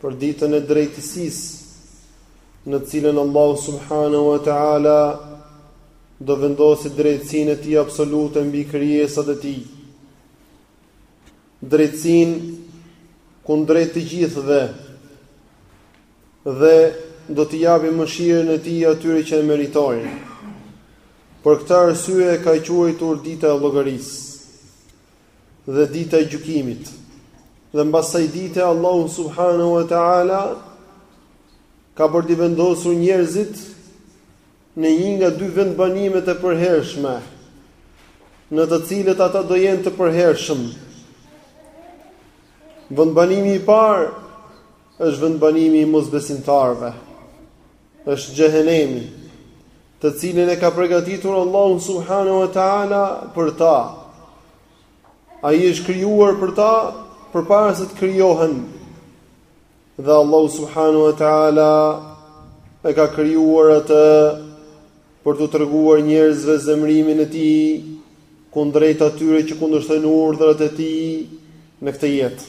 për ditën e drejtësisë, në të cilën Allahu subhanahu wa taala do vendosi drejtësinë e tij absolute mbi krijesat e tij. Drejtësinë kundrejt të gjithëve dhe do t'i japë mëshirën e tij atyre që e meritojnë. Për këtë arsye ka quajtur dita e llogarisë. dhe dita e gjykimit. Dhe mbas asaj dite Allahu subhanahu wa taala ka për të vendosur njerëzit në një nga dy vendbanimet e përhershme, në të cilët ata do jenë të përhershëm. Vendbanimi i parë është vendbanimi i mosbesimtarëve. Është xhehenemi. të cilin e ka përgatitur Allahu subhanahu wa taala për ta. Ai është krijuar për ta përpara se të krijohen. Dhe Allahu subhanahu wa taala e ka krijuar atë për t'u treguar njerëzve zemrimin e tij kundrejt atyre që kundërshtojnë urdhrat e tij në këtë jetë.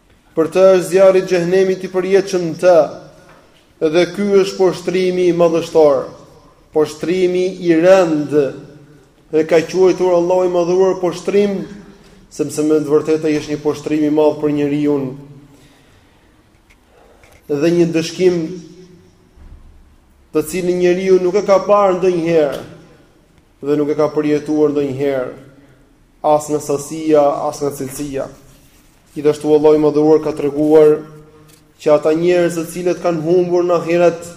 Për të është zjarri i xhehenemit i përjetshëm në të, dhe ky është poshtrimi i madhështor, poshtrimi i rëndë, e ka quajtur Allahu i Madhëruar poshtrim, sepse me të vërtetë ai është një poshtrim i madh për njeriun dhe një ndëshkim të cilin njeriu nuk e ka parë ndonjëherë dhe nuk e ka përjetuar ndonjëherë as nga sasia, as nga cilësia. Gjithashtu Allahu i Madhëruar ka treguar që ata njerëz të cilët kanë humbur në ahiret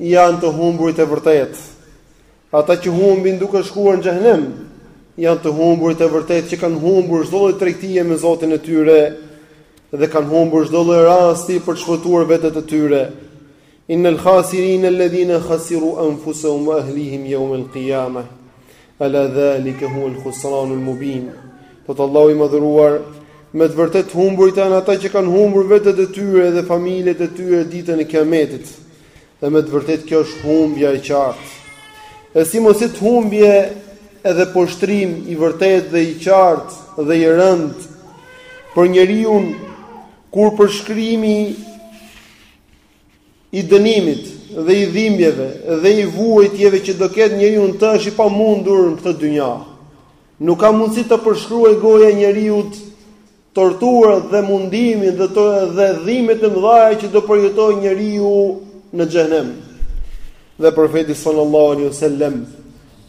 janë të humburit e vërtetë. Ata që humbin duke shkuar në xhenem janë të humburit e vërtetë që kanë humbur çdo lloj tregtie me Zotin e tyre dhe kanë humbur çdo lloj rasti për të shpëtuar vetet e tyre. Inna al-khasirina alladhina khasiru anfusahum wa ahlihim yawm al-qiyamah. Ala dhalika huwa al-khusran al-mubin. Thotë Allahu i madhëruar, me të vërtetë të humburit janë ata që kanë humbur vetet e tyre dhe familjet e tyre ditën e Kiametit. Dhe me të vërtetë kjo është humbja e qartë. E si mos jetë humbje edhe poshtrim i vërtetë dhe i qartë dhe i rëndë për njeriun kur përshkrimi i dënimit dhe i dhimbjeve dhe i vuajtjeve që do ketë njeriu në të është i pamundur në këtë dynja. Nuk ka mundësi të përshkruaj goja e njeriut torturat dhe mundimin dhe të, dhe dhimbjet e mëdha që do përjetojë njeriu në xhehnem. Dhe profeti sallallahu alaihi wasallam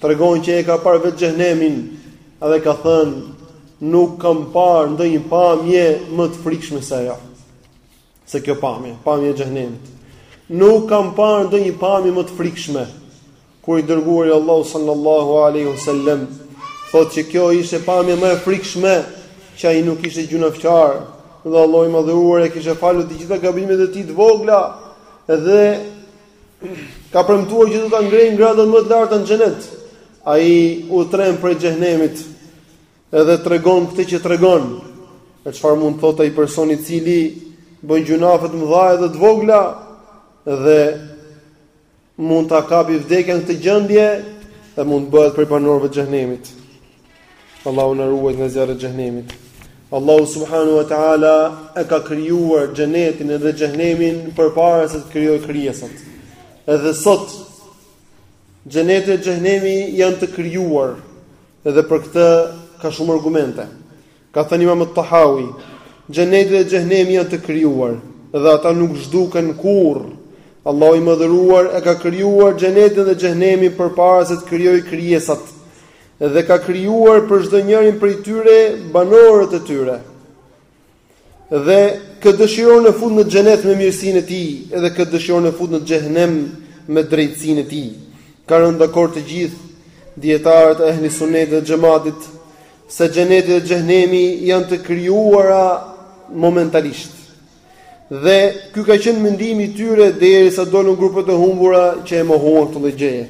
tregon që e ka parë vetë xhehnemin dhe ka thënë nuk kam parë ndonjë pamje më të frikshme se ajo. se kjo pamje, pamje e xhehnemit. Nuk kam parë ndonjë pamje më të frikshme. Kur i dërguari i Allahut sallallahu alaihi wasallam thotë që kjo ishte pamje më e frikshme që ai nuk ishte gjynafqar dhe Allahu i madhëruar e kishte falur të gjitha gabimet e tij të vogla dhe ka premtuar që do ta ngrejë në gradën më të lartë në xhenet. Ai u trem prej xhehnemit. Edhe tregon këtë që tregon. E çfarë mund të thotë ai person i cili bën gjynafe të mëdhaja dhe të vogla dhe mund ta kapi vdekja në këtë gjendje dhe mund të bëhet prej banorëve të xhehnemit. Allahu na ruajt nga zjarri i xhehnemit. Allahu subhanahu wa taala e ka krijuar xhenetin dhe xhehnemin përpara se të krijojë krijesat. Edhe sot xheneti dhe xhehnemi janë të krijuar. Edhe për këtë ka shumë argumente. Ka thënë Imam Tahawi, Xheneti dhe Xhehnemi janë të krijuar dhe ata nuk zhduken kurrë. Allahu i Madhëruar e ka krijuar Xhenetin dhe Xhehnemin përpara se të krijojë krijesat dhe ka krijuar për çdo njërin prej tyre banorët e tyre. Dhe kë dëshiron e fut në xhenet me mirësinë e tij, edhe kë dëshiron e fut në xhehnem me drejtësinë e tij. Ka rënë dakord të gjithë dijetarët e ehli sunnetit dhe xhematit se xheneti dhe xhehnemi janë të krijuara momentalisht. Dhe ky ka qenë mendimi i tyre derisa dolën grupet e humbura që e mohuan këtë lloj gjëje.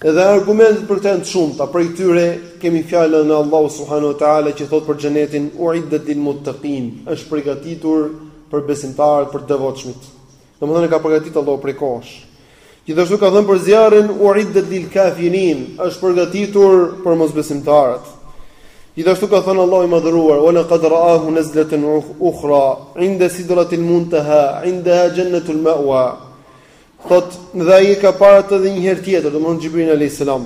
Dhe argumentet për këtë janë të shumta, prej tyre kemi fjalën e Allahut subhanahu wa taala që thotë për xhenetin u'iddat lil muttaqin, është përgatitur për besimtarët, për të devotshmit. Domethënë e ka përgatitur Allahu prej kohësh. Gjithashtu ka thënë për zjarrin u'iddat lil kafirin, është përgatitur për mosbesimtarët. Gjithashtu ka thënë Allahu i madhëruar, "Wa laqad ra'ahu nazlatan ukhra 'inda sidratil muntaha 'indaha jannatul ma'wa." Thotë, dhe ai e ka parë atë edhe një herë tjetër, domethënë Xhibril alejhi selam,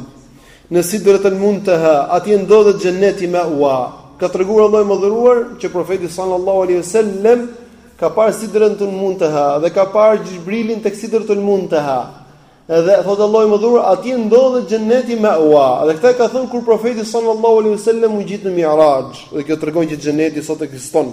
në Sidrat el Munteha, atje ndodhet Xheneti Ma'wa. Ka treguar Allahu i Madhëruar që Profeti sallallahu alejhi ve sellem ka parë Sidrat el Munteha dhe ka parë Xhibrilin tek Sidrat el Munteha. Edhe thotë Allahu i Madhëruar, atje ndodhet Xheneti Ma'wa. Dhe këtë e ka thënë kur Profeti sallallahu alejhi ve sellem u ngjit në Mi'raj. Dhe kjo tregon që Xheneti sot ekziston.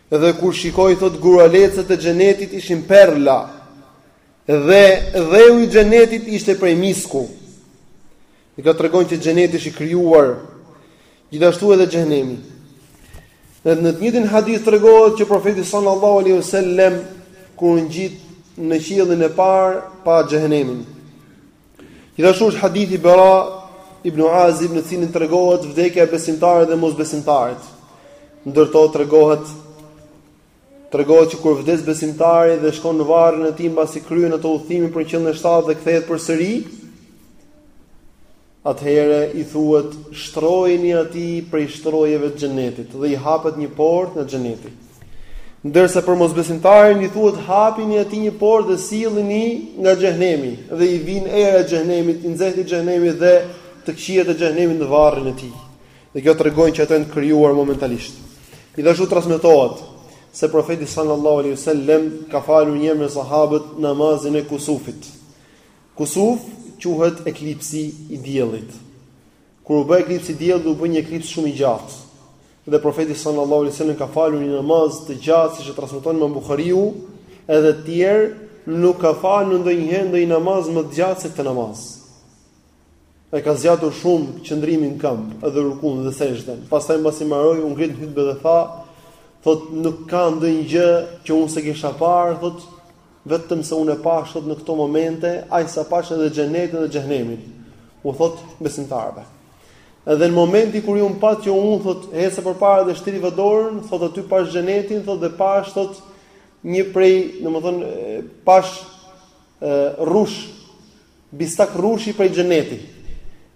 Dhe kur shikoi thotë guralecët e xhenetit ishin perla dhe dheu i xhenetit ishte prej misku. Dhe kjo tregon që xheneti është i krijuar gjithashtu edhe xhehenemi. Dhe në të njëjtin hadith tregohet që profeti sallallahu alaihi wasallam kur u ngjit në qiellin e parë pa xhehenemin. Gjithashtu është hadithi i Bara ibn Azib në të cilin tregohet vdekja e besimtarit dhe mosbesimtarit. Ndër to tregohet tregohet që kur vdes besimtari dhe shkon në varrin e tij mbasi kryen atë udhëtim për në qiellin e shtatë dhe kthehet përsëri, atëherë i thuhet shtrojini atij prej shtrojeve të xhenetit dhe i hapet një portë nga xheneti. Ndërsa për mosbesimtarin i thuhet hapini atij një portë dhe sillini nga xhehenemi dhe i vjen era e xhehenemit, i nxehti i xhehenemit dhe të këqijat e xhehenemit në varrin e tij. Dhe kjo tregon që ato janë të krijuar momentalisht. Gjithashtu transmetohet se profeti sallallahu alaihi wasallam ka falur njëherë me sahabët namazin e kusufit. Kusuf quhet eklipsi i diellit. Kur u bë eklipsi i diellit, u bë një eklips shumë i gjatë. Dhe profeti sallallahu alaihi wasallam ka falur një namaz të gjatë siç e transmeton Imam Buhariu, edhe të tjerë nuk ka falur ndonjëherë ndonjë namaz më të gjatë se këtë namaz. E ka zgjatur shumë qëndrimin në këmbë, edhe rukun dhe sexhden. Pastaj mbasi mbaroi, u ngrit në hutbë dhe tha, thotë, nuk ka ndonjë gjë që unë s'e kisha parë, thotë, Vetëm se unë e pashë sot në këto momente, aq sa pashë edhe xhenetin dhe xhehenemin, u thot besimtarëve. Edhe në momentin kur ju më pat që unë thot eca përpara dhe shtriva dorën, thot aty pashë xhenetin, thot dhe pashë thot një prej, domethënë pashë rrush bistak rrushi prej xhenetit.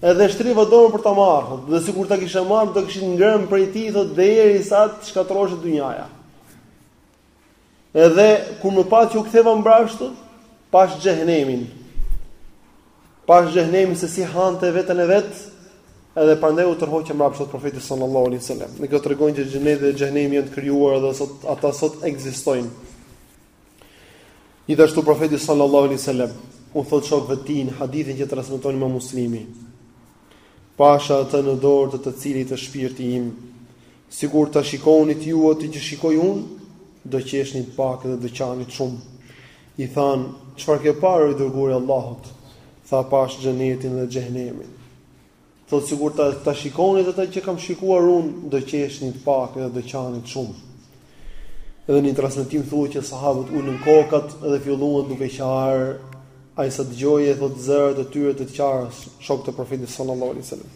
Edhe shtriva dorën për ta marrë, thot, dhe sikur ta kisha marrë do kishit ngrënë prej tij thot derisa të shkatërrohej dynjaja. Edhe kur më patë që u ktheva mbrapsht, pash xhehenemin. Pash xhehenemin se si hante veten e vet, edhe prandaj u tërhoqa mbrapsht thotë profeti sallallahu alaihi wasallam. Dhe kjo tregon që xheneti dhe xhehenemi janë të krijuar dhe ata sot ekzistojnë. Gjithashtu profeti sallallahu alaihi wasallam u thot shokëve të tij në hadithin që transmeton Imam Muslimi. Pasha atë në dorë të të cilit është shpirti im. Sikur ta shikonit ju atë që shikoj unë, do qeshnit pak dhe do qanit shumë. I thanë, çfarë ke parë o i dërguari i Allahut? Tha, pash xhenetin dhe xhehenemin. Thotë sikur ta ta shikonit atë që kam shikuar unë, do qeshnit pak dhe do qanit shumë. Edhe në një transmetim thuhet që sahabët ulën kokat dhe filluan duke qarë, aq sa dëgjoheshin thotë zërat e tyre të qarat, shokët e profetit sallallahu alaihi wasallam.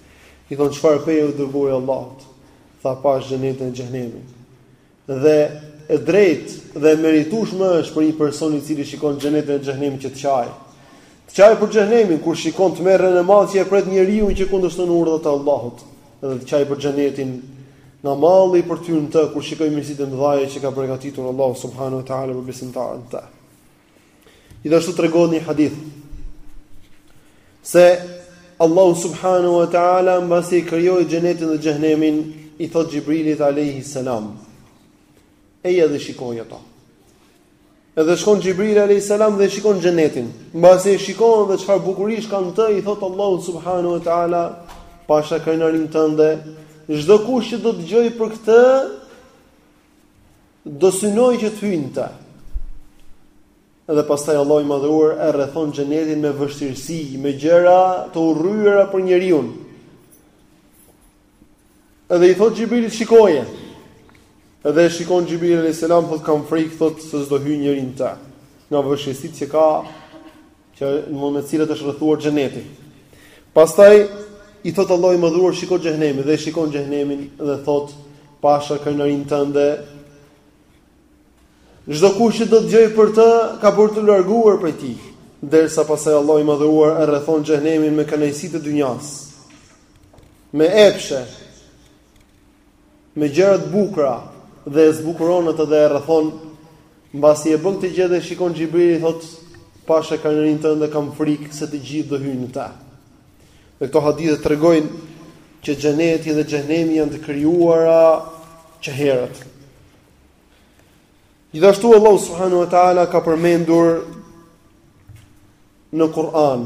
I thonë, Çfarë pe o i dërguari i Allahut? Tha, Pashë xhenetin e xhehenemin. Dhe e drejtë dhe e meritueshme është për një person i cili shikon xhenetin e xhehenemin që të qajë. Të qajë për xhehenemin kur shikon tmerrin e madh që e pret njeriun që kundërshton urdhrat e Allahut, dhe të qajë për xhenetin nga malli për të hyrë në të kur shikojë mirësitë e mëdha që ka përgatitur Allahu subhanahu wa taala për besimtarët e Gjithashtu tregohet një hadith se Allahu subhanahu wa taala mbasi krijoi xhenetin dhe xhehenemin, i thot Xhibrilit alayhi salam. Eja dhe shikoji ato. Edhe shkon Xhibrili alayhi salam dhe shikon xhenetin. Mbasi e shikon dhe çfarë bukurish ka në të, i thot Allahu subhanahu wa taala, pasha krenarin tënde, çdo kush që do të dëgjojë për këtë, do synojë që të hyjë në të. Edhe pastaj Allahu i madhëruar e rrethon xhenetin me vështirësi, me gjëra të urryera për njeriun. Edhe i thot Xhibrilit shikoje. Edhe e shikon Xhibril alayhis salam thot kam frikë thot se s'do hyjë njeri në të. Nga vështirësitë që ka me të cilat është rrethuar xheneti. Pastaj i thot Allahu i madhëruar shiko xhehenemin dhe shikon xhehenemin dhe thot pasha krenarin tënde. Çdo kush që do të dëgjojë për të ka për t'u larguar prej tij, ndërsa pastaj Allahu i madhëruar e rrethon xhehenemin me kënaqësitë e dynjas. Me epshe. me gjëra të bukura dhe e zbukuron atë dhe e rrethon mbasi e bën këtë gjë dhe shikon Xhibrili thotë pasha krenarin tënde kam frikë se të gjithë do hyjnë në të. Dhe këto hadithe tregojnë që xheneti dhe xhehenemi janë të krijuara që herët. Gjithashtu Allahu subhanahu wa taala ka përmendur në Kur'an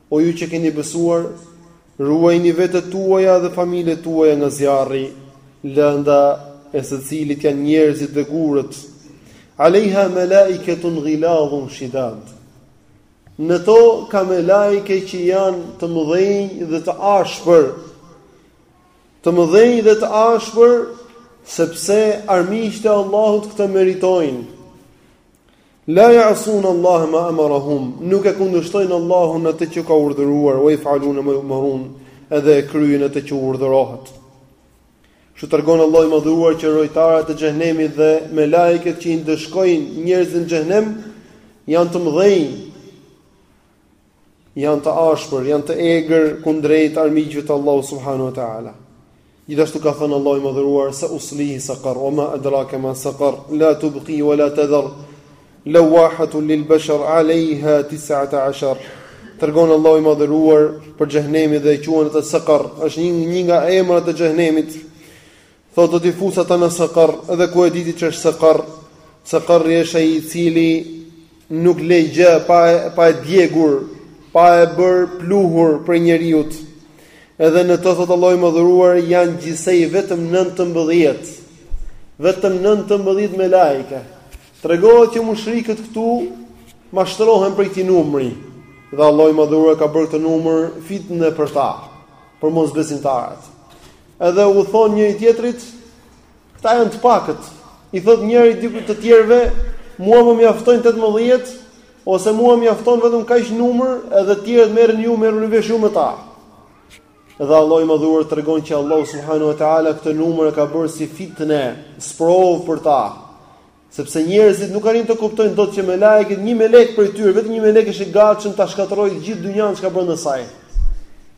O ju që keni besuar, ruajini vetet tuaja dhe familjet tuaja nga zjarri, lënda e të cilit janë njerëzit dhe gurët. Alejha melaiketun gilazun shidad. Në to ka melaike që janë të mëdhenj dhe të ashpër. Të mëdhenj dhe të ashpër, sepse armiqtë e Allahut këtë meritojnë. La ya'sun Allah ma amarahum, nuk e kundërshtojnë Allahun në atë që ka urdhëruar, wa yaf'aluna ma yu'marun, edhe e kryejnë atë që u urdhërohet. Kështu tregon Allahu i madhëruar që rojtarët e xhehenemit dhe melaiket që i ndëshkojnë njerëzit në xhehenem janë të mëdhenj. Janë të ashpër, janë të egër kundrejt armiqve të Allahut subhanahu wa taala. Gjithashtu ka thënë Allahu i Madhëruar sa uslihi saqar, wa ma adraka ma saqar, la tubqi wa la tadhar. Lawahatu lil bashar alayha 19. Tregon Allahu i Madhëruar për xhehenemin dhe e quan atë saqar, është një një nga emrat e xhehenemit. Thotë do t'i fus ata në Sakar, edhe ku e di ti ç'është Sakar? Sakarri është ai i cili nuk le gjë pa e, pa e djegur, pa e bërë pluhur prej njeriut. Edhe në të thotë Allahu i Madhëruar janë gjithsej vetëm 19. Vetëm 19 melaike. Tregohet që mushrikët këtu mashtrohen prej këtij numri. Dhe Allahu i Madhëruar ka bërë këtë numër fitne për ta, për mosbesimtarët. Edhe u thonë njëri tjetrit, këta janë të pakët. I thotë njëri dikujt të tjerëve, mua më mjaftojnë 18 ose mua më mjafton vetëm kaq numër, edhe të tjerët merrini ju, merruni vesh ju me ta. Dhe Allahu i Madhëruar tregon që Allahu subhanahu wa taala këtë numër e ka bërë si fitne, sprovë për ta. Sepse njerëzit nuk arrijnë të kuptojnë dot që melaiket, një melek prej tyre, vetëm një melek është i gatshëm ta shkatërrojë gjithë dynjanë ç'ka brenda saj.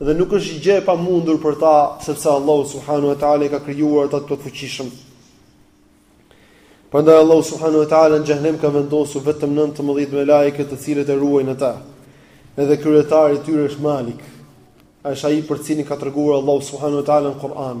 Dhe nuk është gjë e pamundur për ta, sepse Allahu subhanahu wa taala i ka krijuar ata të fuqishëm. Prandaj Allahu subhanahu wa taala në xhehenem ka vendosur vetëm 19 melaike të cilat e ruajnë atë. Edhe kryetari i tyre është Malik. Është ai për cilin ka treguar Allahu subhanahu wa taala në Kur'an.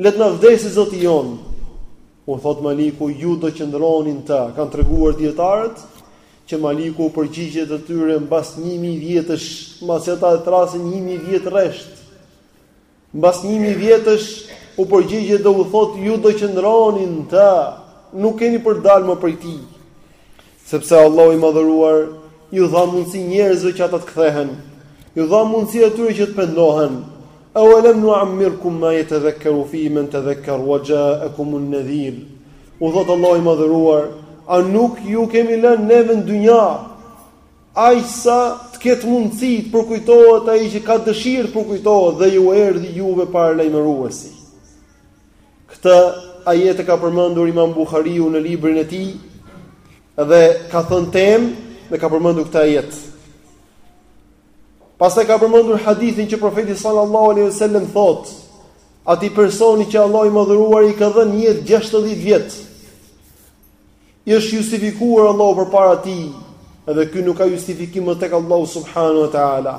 Le të na vdesi Zoti jonë! u thotë Maliku, ju do qëndroni në të, kanë treguar dijetarët që Maliku u përgjigjet atyre mbas një mijë vjetësh, mbasi ata e thrasin një mijë vjet rresht. Mbas një mijë vjetësh u përgjigjet dhe u thotë ju do qëndroni në të, nuk keni për dalë më prej tij. Sepse Allahu i Madhëruar ju dha mundësi njerëzve që ata të kthehen, ju dha mundësi atyre që të pendohen. E ue lem nuammirkum ma jetedhekkeru fi men tedhekker ue xhaekumun nedhir. U thotë Allahu i Madhëruar, a nuk ju kemi lënë neve në dynja, aq sa të ketë mundësi të përkujtohet ai që ka dëshirë të përkujtohet dhe ju erdi juve paralajmëruesi. Këtë ajet e ka përmendur Imam Buhariu në librin e tij dhe ka thënë temë dhe ka përmendur këtë ajet. Pastaj ka përmendur hadithin që profeti sallallahu alejhi ue sellem thotë: Atij personi që Allahu i Madhëruar i ka dhënë jetë 60 vjet. I është justifikuar Allahu përpara tij, dhe ky nuk ka justifikim më tek Allahu subhanahu wa taala.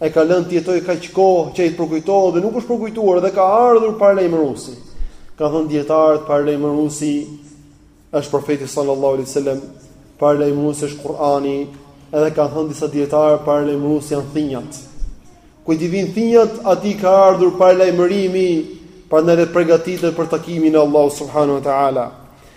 E ka lënë të jetojë kaq kohë që ai të përkujtohet dhe nuk është përkujtuar dhe ka ardhur paralajmëruesi. Ka thënë dietarët paralajmëruesi është profeti sallallahu alaihi wasallam, paralajmëruesi është Kur'ani, edhe kanë thënë disa dietarë paralajmëruesi janë thinjat. Kujt i vijnë thinjat, atij ka ardhur paralajmërimi, prandaj le të përgatitet për takimin e Allahut subhanahu wa taala.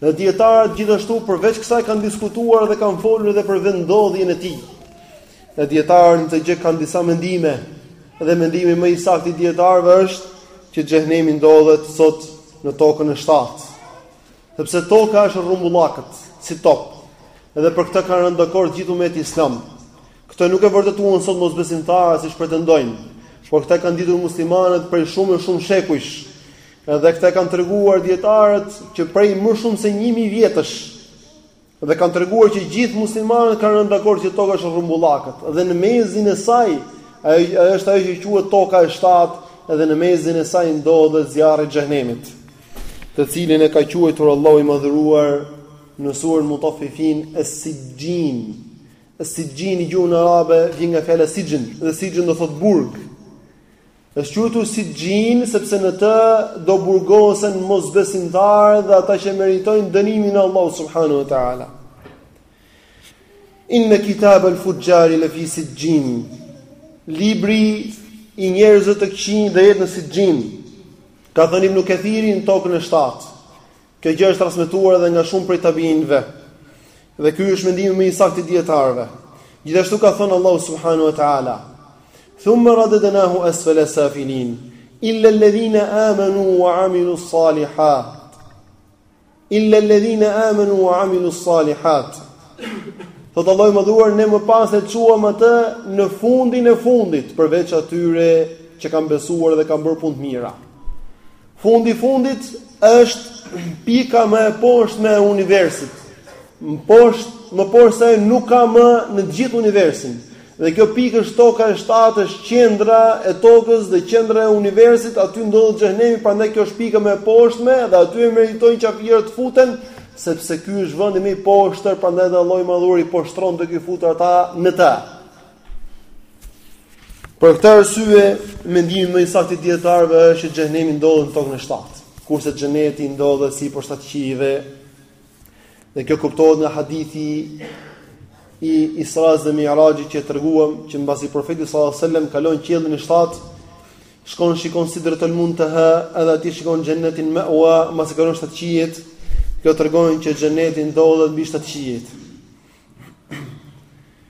Dhe dietarët gjithashtu përveç kësaj kanë diskutuar dhe kanë folur edhe për vendndodhjen e tij. Dhe dietarët në këtë gjë kanë disa mendime dhe mendimi më i saktë i dietarëve është që xhehenemi ndodhet sot në tokën e shtatë. Sepse toka është rrumbullakët si top. Edhe për këtë kanë rënë dakord gjithë umeti islam. Këtë nuk e vërtetuan sot mosbesimtarët siç pretendojnë, por këtë e kanë ditur muslimanët prej shumë e shumë shekujsh. Edhe këtë kanë treguar dietarët që prej më shumë se 1000 vjetësh dhe kanë treguar që gjithë muslimanët kanë rënë dakord që toka është rrumbullakët dhe në mezin e saj ajo është ajo që quhet toka e shtatë dhe në mezin e saj ndodhet zjarri i xhehenemit të cilin e ka quajtur Allahu i madhëruar në surën Mutaffifin Sixhin Sixhin në gjuhën arabe vjen nga fjala sixhn dhe sixhn do thotë burg Është quajtur Sixhin sepse në të do burgosen mosbesimtarët dhe ata që meritojnë dënimin e Allahut subhanahu wa taala. Inna kitaba al-fujjari la fi Sixhin. Libri i njerëzve të këqinj do jetë në Sixhin. Ka thënë Ibn Kathiri në tokën e 7. Kjo gjë është transmetuar edhe nga shumë prej tabiinëve. Dhe ky është mendimi më i saktë i dijetarëve. Gjithashtu ka thënë Allahu subhanahu wa taala: "Thumma radadnahu asfala safilin, illa alladhina amanu wa amilu salihat." Illa alladhina amanu wa amilu salihat. Thotë Allahu i madhëruar ne më pas e çuam atë në fundin e fundit, përveç atyre që kanë besuar dhe kanë bërë punë të mira. Fundi i fundit është pika më e poshtme e universit. Më poshtë, më poshtë se ai nuk ka më në të gjithë universin. Dhe kjo pikë është toka e shtatë, është qendra e tokës dhe qendra e universit, aty ndodhet xhehenemi, prandaj kjo është pika më e poshtme dhe aty e meritojnë qafirët të futen, sepse ky është vendi më i poshtër, prandaj dhe Allahu i Madhëruar i poshtron duke i futur ata në të. Për këtë arsye, mendimi më i saktë i dijetarëve është që xhehenemi ndodhet në tokën e shtatë, kurse xheneti ndodhet sipër shtatë qiejve. Dhe kjo kuptohet nga hadithi i Isra's dhe Mi'rajit që e treguam që mbasi profeti sallallahu alajhi wasallam kalon qiellin e shtatë, shkon shikon Sidratul Muntaha, edhe aty shikon xhenetin Ma'wa, mbasi kalon shtatë qiejt, kjo tregon që xheneti ndodhet mbi shtatë qiejt.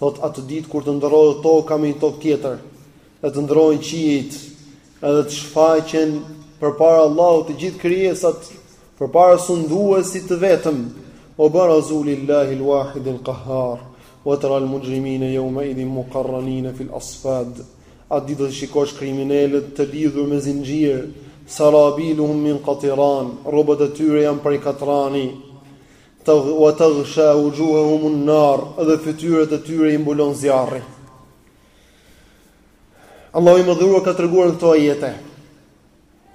Thotë atë ditë kur të ndërrohet toka me një tokë tjetër, dhe të ndërrohen qiejt, edhe të shfaqen përpara Allahut të gjithë krijesat, përpara sunduesit të vetëm, wa barazu lillahi al-wahid al-qahhar, wa tara al-mujrimina yawma idhin muqarranin fi al-asfad. Atë ditë do të shikosh kriminelët të lidhur me zinxhir, sarabiluhum min qatiran, rrobat e tyre janë prej katrani. Wa taghsha wujuhahum an-nar, dhe fytyrat e tyre i mbulon zjarri. Allahu i Madhëruar ka treguar në këto ajete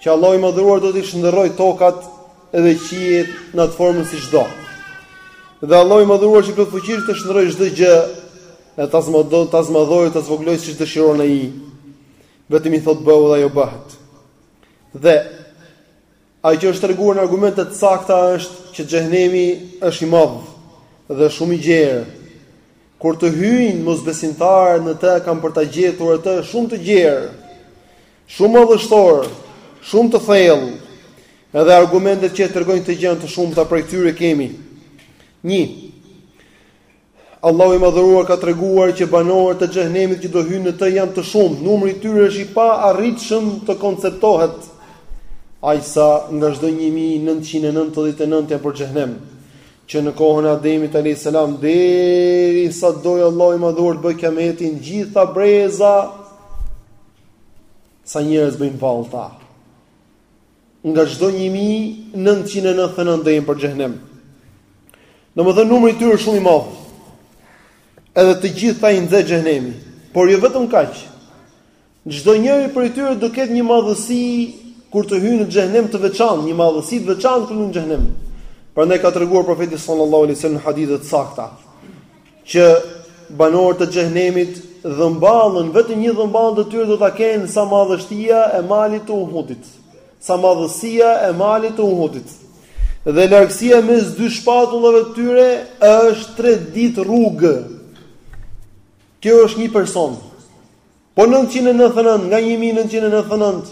që Allahu i Madhëruar do t'i shndërrojë tokat edhe qiejt në atë formë siç do. Dhe Allahu i Madhëruar që ka plot fuqi të shndërrojë çdo gjë e ta zmado, ta zmadhojë, ta zvogëlojë siç dëshiron ai. Vetëm i thotë bëhu dhe ajo bëhet. Dhe Ajo që është treguar në argumente të sakta është që xhehenemi është i madh dhe shumë i gjerë. Kur të hyjnë mosbesimtarët në të kanë për ta gjetur atë shumë të gjerë, shumë madhështor, shumë të thellë. Edhe argumentet që tregojnë këtë gjë janë të shumta, prej tyre kemi 1. Allahu i Madhëruar ka treguar që banorët e Xhehenemit që do hyjnë në të janë të shumtë, numri i tyre është i paarritshëm të konceptohet, aq sa nga çdo 1999 janë për Xhehenem, që në kohën e Ademit alayhis salam derisa dojë Allahu i Madhëruar të bëjë kiametin, gjithë ata breza sa njerëz bëjnë vallë ata. nga çdo një mijë nëntëqind e nëntëdhjetë e nëntë do jenë për xhehenem. Domethënë numri i tyre është shumë i madh. Edhe të gjithë ata i nxë xhehenemi, por jo vetëm kaq. Çdo njeri prej tyre do ketë një madhësi kur të hyjë në xhehenem të veçantë, një madhësi të veçantë kur në xhehenem. Prandaj ka treguar profeti sallallahu alaihi wasallam në hadithe të sakta. që banorët e xhehenemit dhëmballën vetëm një dhëmballë të tyre do ta kenë sa madhështia e malit të Uhudit, sa madhësia e malit të Uhudit. Dhe largësia mes dy shpatullave të tyre është 3 ditë rrugë. Kjo është një person. Po 999 nga 1999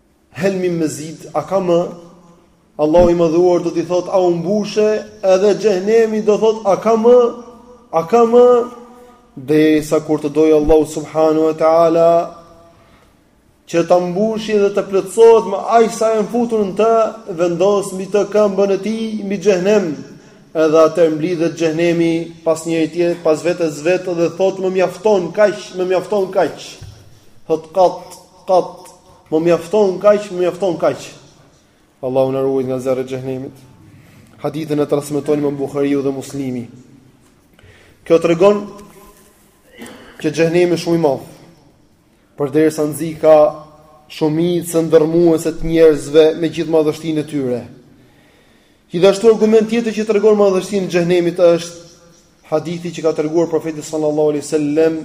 Hel min mezid, a ka më? Allahu i Madhëruar do t'i thotë, a u mbushe? Edhe xhehenemi do thotë, a ka më? A ka më? Derisa kur të dojë Allahu subhanahu wa taala që ta mbushi dhe të plotësohet me aq sa janë futur në të, vendos mbi të këmbën e tij mbi xhehenem. Edhe atëherë mblidhet xhehenemi pas njëri tjetër, pas vetes vetë dhe thotë më mjafton kaq, më mjafton kaq. Thot qat Qat, më mjafton kaq, më mjafton kaq. Allahu na ruajt nga zjarri i xhenemit. Hadithin e transmeton Imam Buhariu dhe Muslimi. Kjo tregon që xhenemi është shumë i madh. Përderisa nxika shumicën dërrmuese të njerëzve me gjithë madhështinë e tyre. Gjithashtu argument tjetër që tregon madhështinë e xhenemit është Hadithi që ka treguar profeti sallallahu alaihi wasallam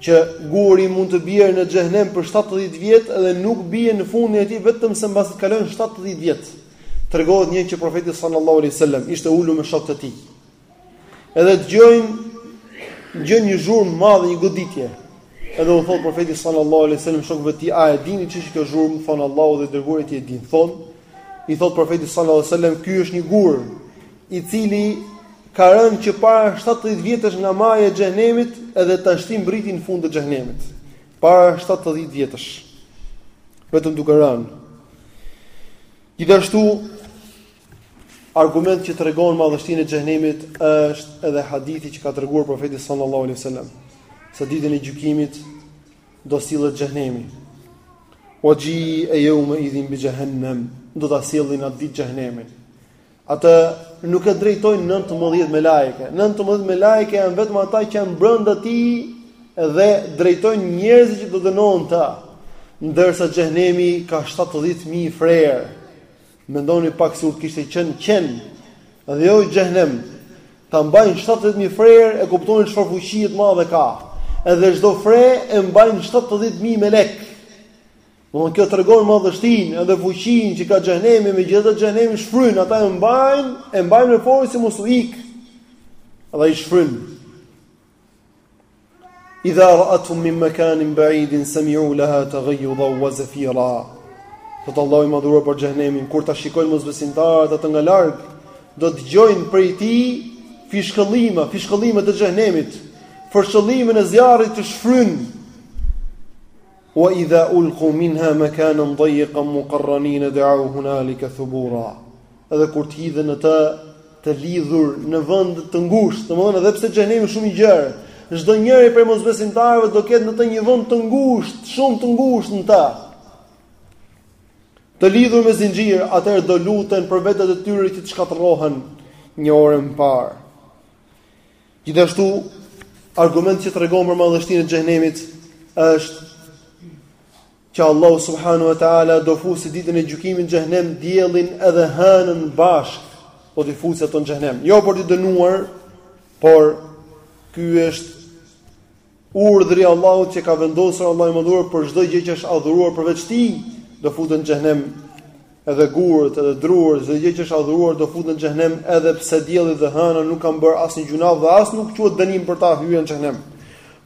që guri mund të bjerë në xhehenem për 70 vjet dhe nuk bie në fundin e tij vetëm se mbasi të kalojnë 70 vjet. Tregohet një që profeti sallallahu alaihi wasallam ishte ulur me shokët e tij. Edhe dëgjojnë një zhurmë madhe, një goditje. Edhe u thot profeti sallallahu alaihi wasallam shokëve të tij, a e dini ç'është kjo zhurmë? Thon Allahu dhe i dërguari i tij e din. Thon i thot profeti sallallahu alaihi wasallam, ky është një gur i cili ka rënë që para shtatëdhjetë vjetësh nga maja e xhehenemit edhe tashti mbriti në fund të xhehenemit. Para shtatëdhjetë vjetësh. Vetëm duke rënë. Gjithashtu argument që tregon madhështinë e xhehenemit është edhe hadithi që ka treguar profeti sallallahu alaihi wasallam se ditën e gjykimit do sillet xhehenemi. Wa ji'a yawma idhin bi jahannam do ta sillin atë ditë xhehenemin. Atë nuk e drejtojnë nëntëmbëdhjetë melajke. Nëntëmbëdhjetë melajke janë vetëm ata që janë brenda tij dhe drejtojnë njerëzit që do dënohen aty. Ndërsa xhehenemi ka 70000 frerë. Mendoni pak sikur të kishte qenë qen dhe jo xhehenem. Ta mbajnë 70000 frerë e kuptoni çfarë fuqie të madhe ka. Edhe çdo fre e mbajnë 70000 melek. Domthon kjo tregon madhështinë edhe fuqinë që ka xhenemi, megjithatë xhenemi shfryn, ata e mbajnë, e mbajnë me forcë se mos u ik. Dhe ai shfryn. Idha ra'athum min makanin ba'idin sami'u laha taghayyudhan wa zafira. Thotë Allahu i Madhëruar për xhenemin, kur ta shikojnë mosbesimtarët atë nga larg, do të dëgjojnë prej ti fishkëllima, fishkëllima të xhenemit, fërshëllimin e zjarrit tek shfryn, Wa idha ulqu minha makanan dayyiqan muqarranina da'u hunalika thubura. Edhe kur të hidhen në të të lidhur në vend të ngushtë, domethënë edhe pse xhenemi është shumë i gjerë, çdo njeri prej mosbesimtarëve do ketë në të një vend të ngushtë, shumë të ngushtë në të. Të lidhur me zinxhir, atëherë do luten për vetet e tyre që të shkatërrohen një orë më parë. Gjithashtu, argument që tregon për madhështinë e xhehnemit është që Allahu subhanahu wa taala do fusi ditën e gjykimit në xhehnem diellin edhe hënën bashkë, po t'i fusi ato në xhehnem. Jo për t'i dënuar, por ky është Urdhri i Allahut që ka vendosur Allahu i Madhuar për çdo gjë që është adhuruar përveç Tij, do futen në xhenem. Edhe gurët, edhe drurët, çdo gjë që është adhuruar do futen në xhenem, edhe pse dielli dhe hëna nuk kanë bërë asnjë gjynah dhe as nuk quhet dënim për ta hyrja në xhenem.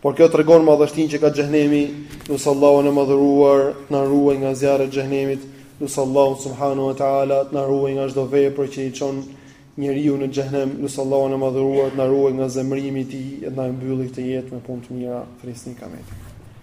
Por kjo tregon madhështinë që ka xhenemi, lus Allahun e madhëruar, të na ruajë nga zjarri i xhenemit, lus Allahun subhanahu wa taala të na ruajë nga çdo vepër që e çon njeriun në xhehnem, lus Allahun e madhëruar të na ruajë nga zemërimi i tij e të na e mbyllë këtë jetë me punë të mira, thirrni ikametin.